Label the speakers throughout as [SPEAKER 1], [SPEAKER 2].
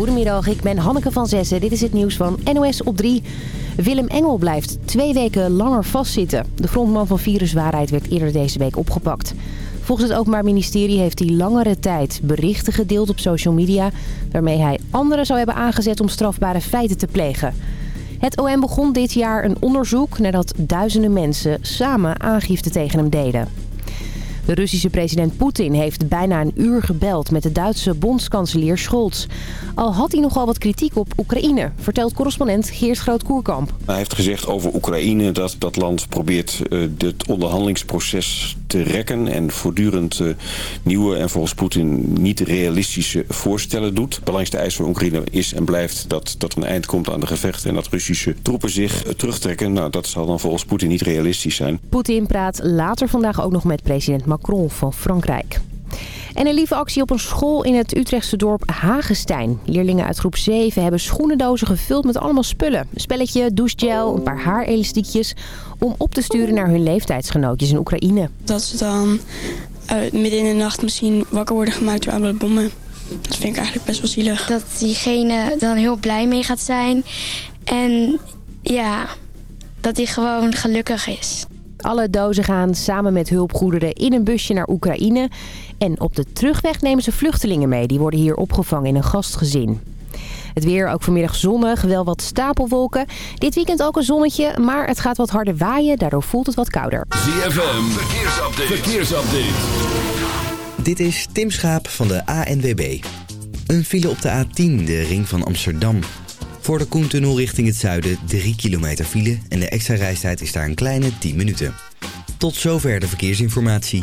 [SPEAKER 1] Goedemiddag, ik ben Hanneke van Zessen. Dit is het nieuws van NOS op 3. Willem Engel blijft twee weken langer vastzitten. De frontman van Viruswaarheid werd eerder deze week opgepakt. Volgens het Openbaar Ministerie heeft hij langere tijd berichten gedeeld op social media... waarmee hij anderen zou hebben aangezet om strafbare feiten te plegen. Het OM begon dit jaar een onderzoek nadat duizenden mensen samen aangifte tegen hem deden. De Russische president Poetin heeft bijna een uur gebeld met de Duitse bondskanselier Scholz. Al had hij nogal wat kritiek op Oekraïne, vertelt correspondent Geert Groot-Koerkamp.
[SPEAKER 2] Hij heeft gezegd over Oekraïne dat dat land probeert uh, het onderhandelingsproces te rekken... en voortdurend uh, nieuwe en volgens Poetin niet realistische voorstellen doet. De belangrijkste eis voor Oekraïne is en blijft dat, dat er een eind komt aan de gevechten... en dat Russische troepen zich uh, terugtrekken. Nou, dat zal dan volgens Poetin niet realistisch zijn.
[SPEAKER 1] Poetin praat later vandaag ook nog met president Macron van Frankrijk. En een lieve actie op een school in het Utrechtse dorp Hagestein. Leerlingen uit groep 7 hebben schoenendozen gevuld met allemaal spullen. Een spelletje, douchegel, een paar haarelastiekjes... om op te sturen naar hun leeftijdsgenootjes in Oekraïne.
[SPEAKER 3] Dat ze dan uh, midden in de nacht misschien wakker worden gemaakt door alle bommen. Dat vind ik eigenlijk best wel zielig.
[SPEAKER 4] Dat diegene dan heel blij mee gaat zijn. En ja, dat hij gewoon gelukkig is.
[SPEAKER 1] Alle dozen gaan samen met hulpgoederen in een busje naar Oekraïne. En op de terugweg nemen ze vluchtelingen mee. Die worden hier opgevangen in een gastgezin. Het weer ook vanmiddag zonnig, wel wat stapelwolken. Dit weekend ook een zonnetje, maar het gaat wat harder waaien. Daardoor voelt het wat kouder.
[SPEAKER 5] ZFM, verkeersupdate. verkeersupdate.
[SPEAKER 6] Dit is Tim Schaap van de ANWB. Een file op de A10, de ring van Amsterdam. Voor de Koentunnel richting het zuiden 3 kilometer file en de extra reistijd is daar een kleine 10 minuten. Tot zover de verkeersinformatie.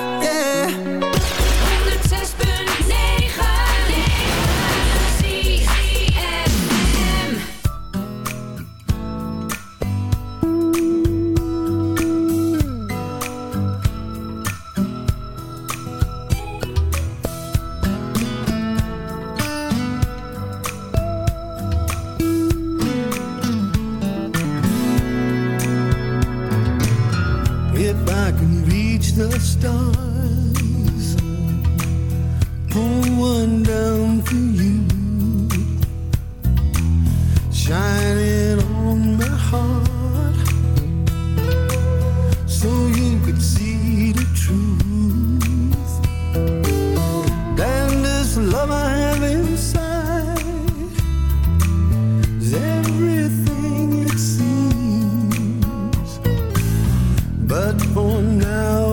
[SPEAKER 7] But for now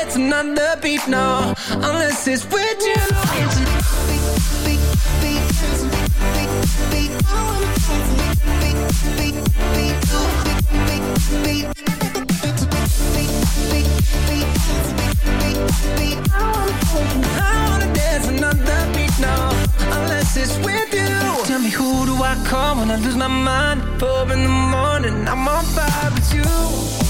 [SPEAKER 8] dance another beat, no, unless it's with you. I wanna dance another beat, no, unless it's with you. Tell me who do I call when I lose my mind? Four in the morning, I'm on fire with you.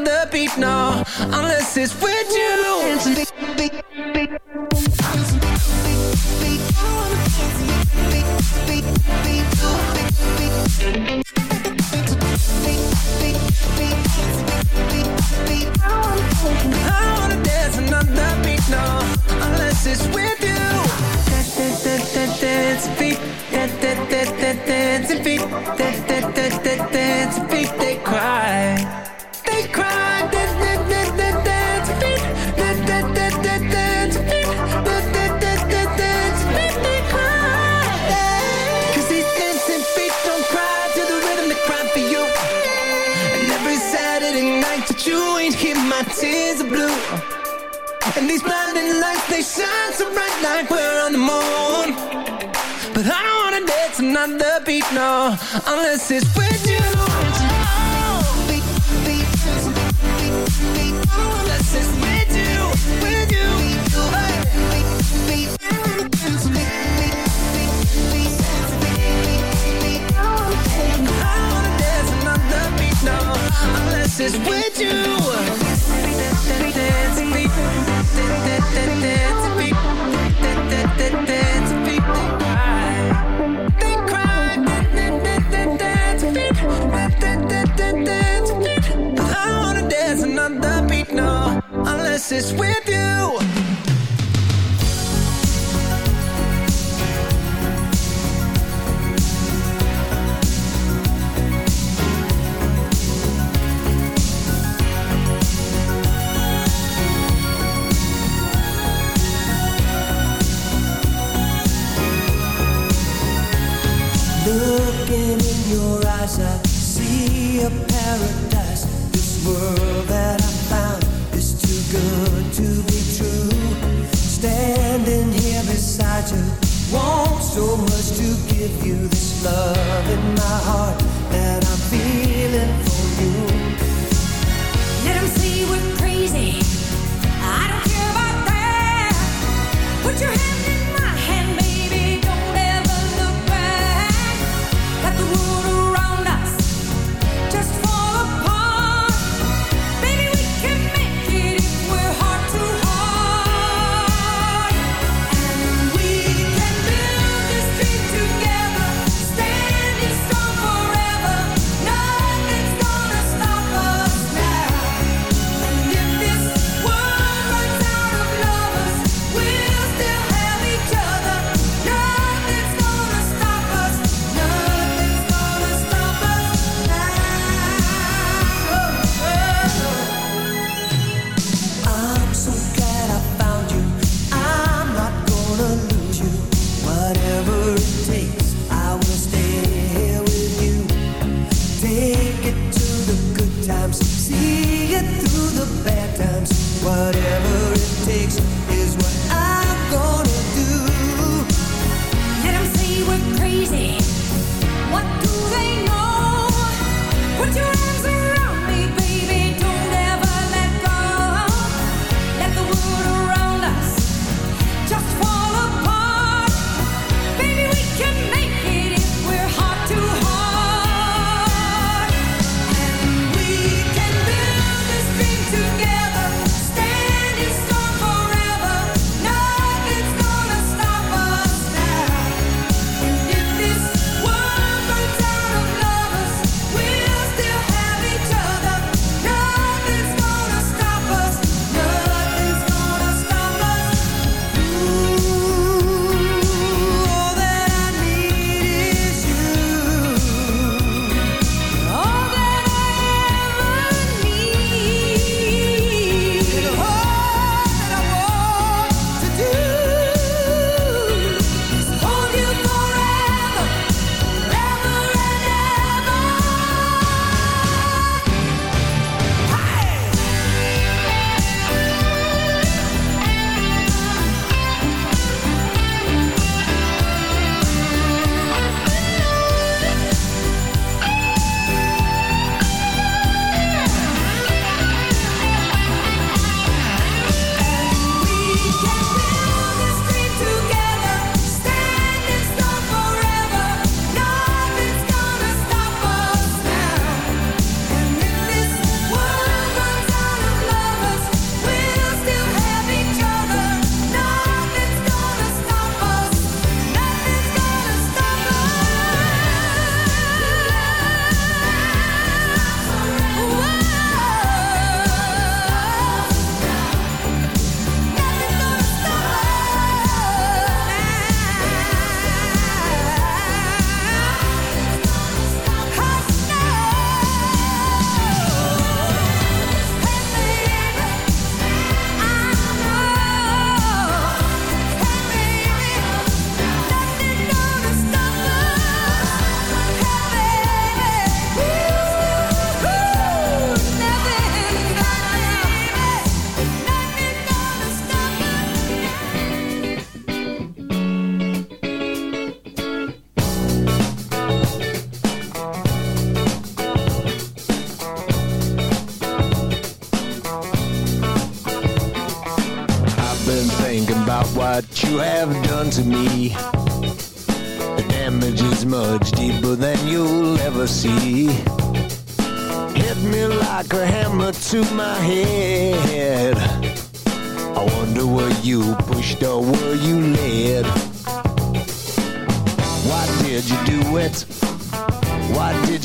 [SPEAKER 8] another beat, no, unless it's with you. Unless it's with you. Dance, beat. Dance, dance, dance, dance, dance. Dance, dance, dance, dance, dance, blinding lights, they shine so bright like we're on the moon. But I don't wanna dance another beat, no, unless it's with you. Unless with you. I don't wanna dance another beat, no, unless it's with you. It's with you.
[SPEAKER 9] Looking in your eyes, I see a paradise. Love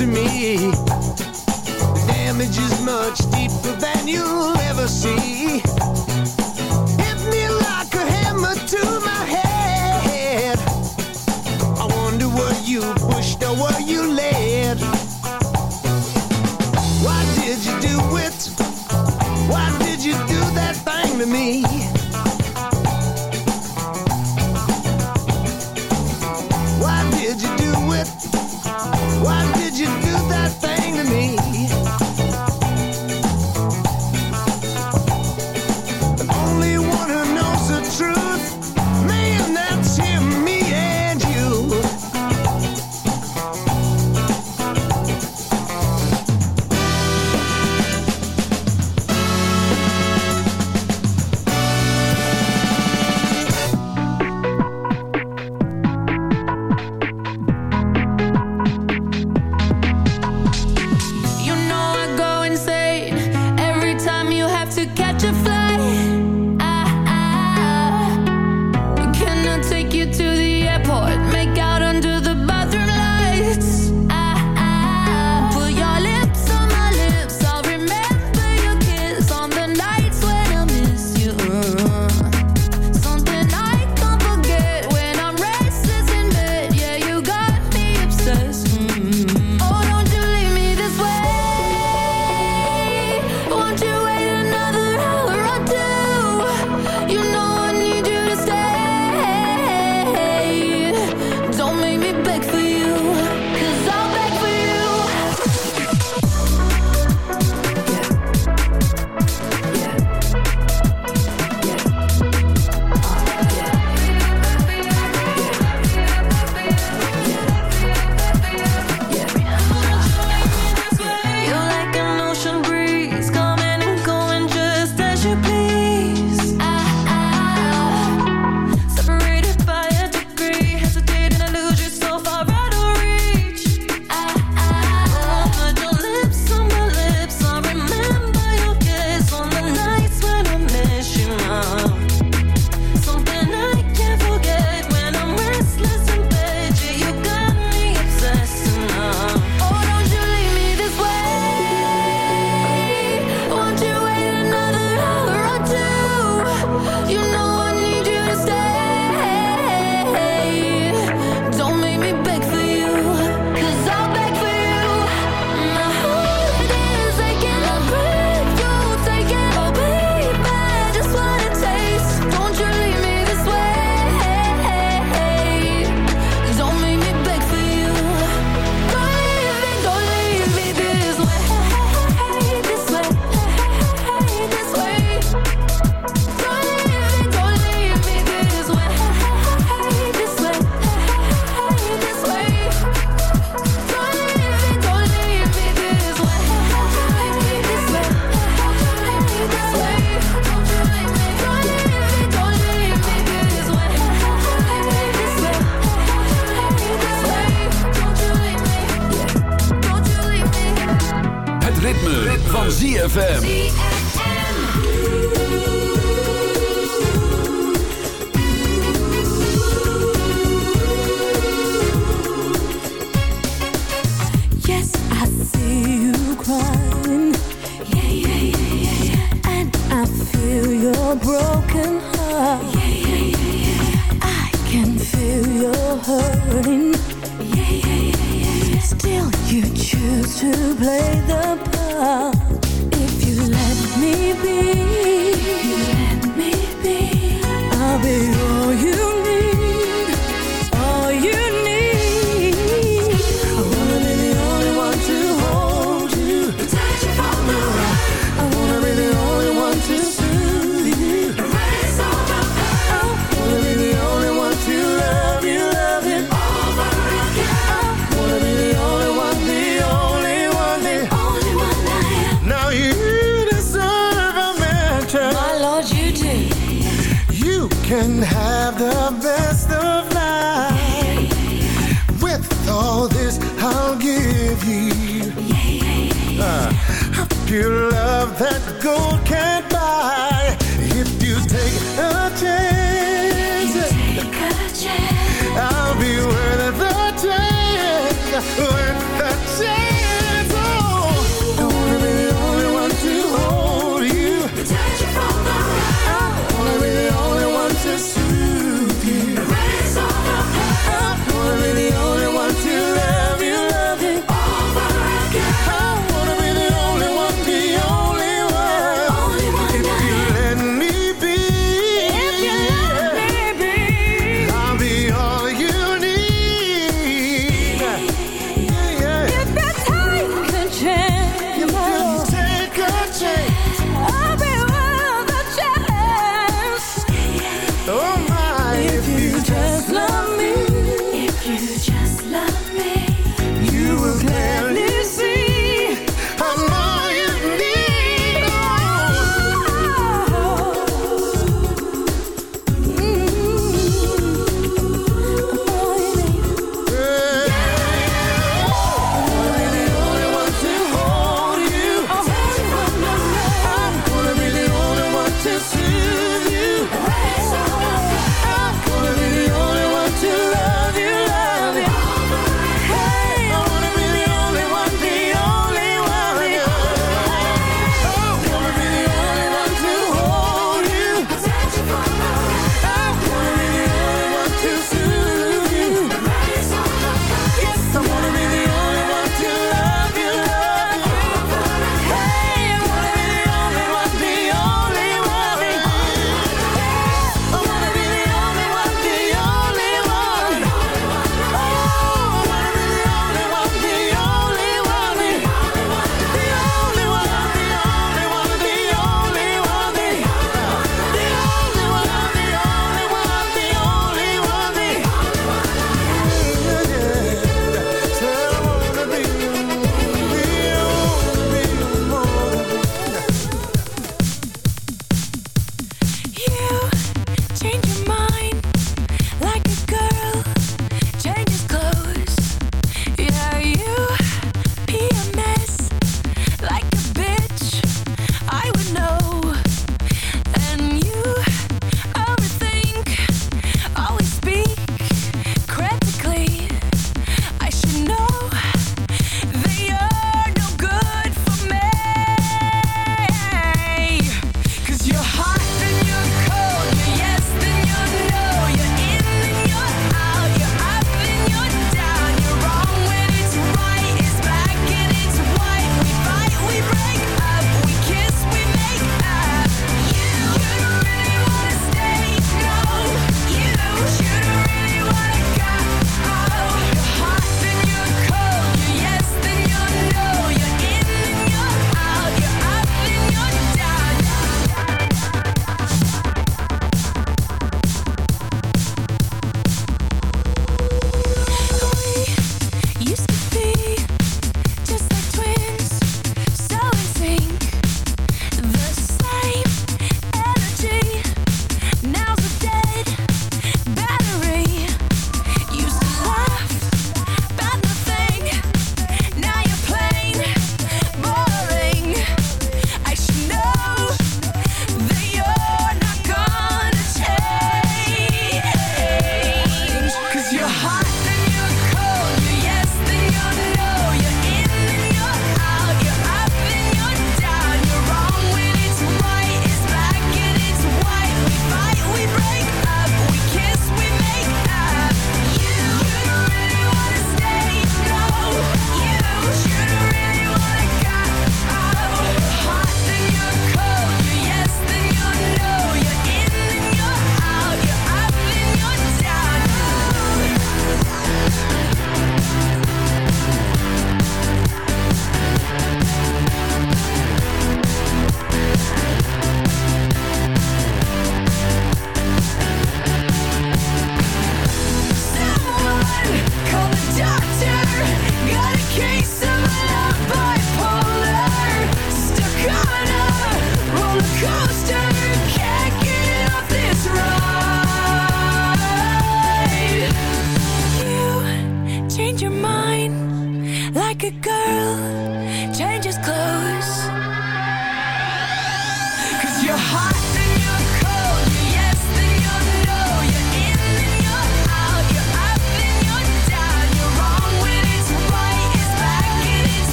[SPEAKER 7] To me. The damage is much deeper than you'll ever see.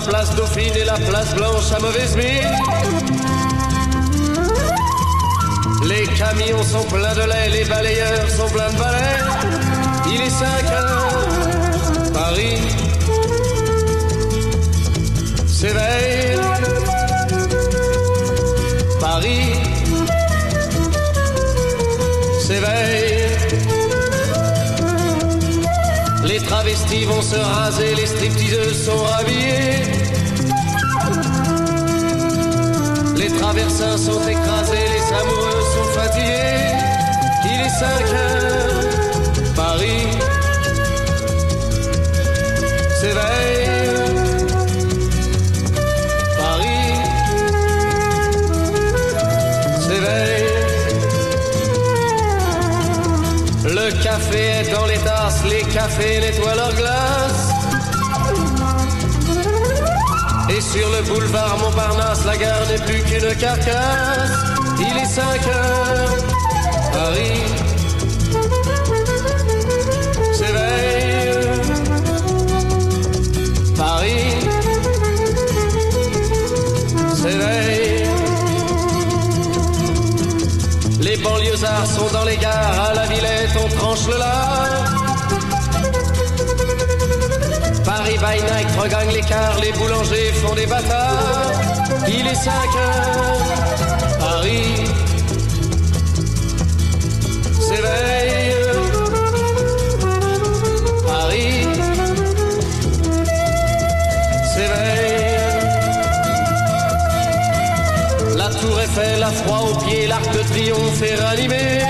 [SPEAKER 10] La place Dauphine cafés nettoient leurs glaces. Et sur le boulevard Montparnasse, la gare n'est plus qu'une carcasse. Il est 5 heures, Paris by night regagne l'écart, les boulangers font des bâtards. Il est 5 heures, Paris s'éveille. Paris s'éveille. La tour Eiffel a froid aux pieds, l'arc de triomphe est ranimé.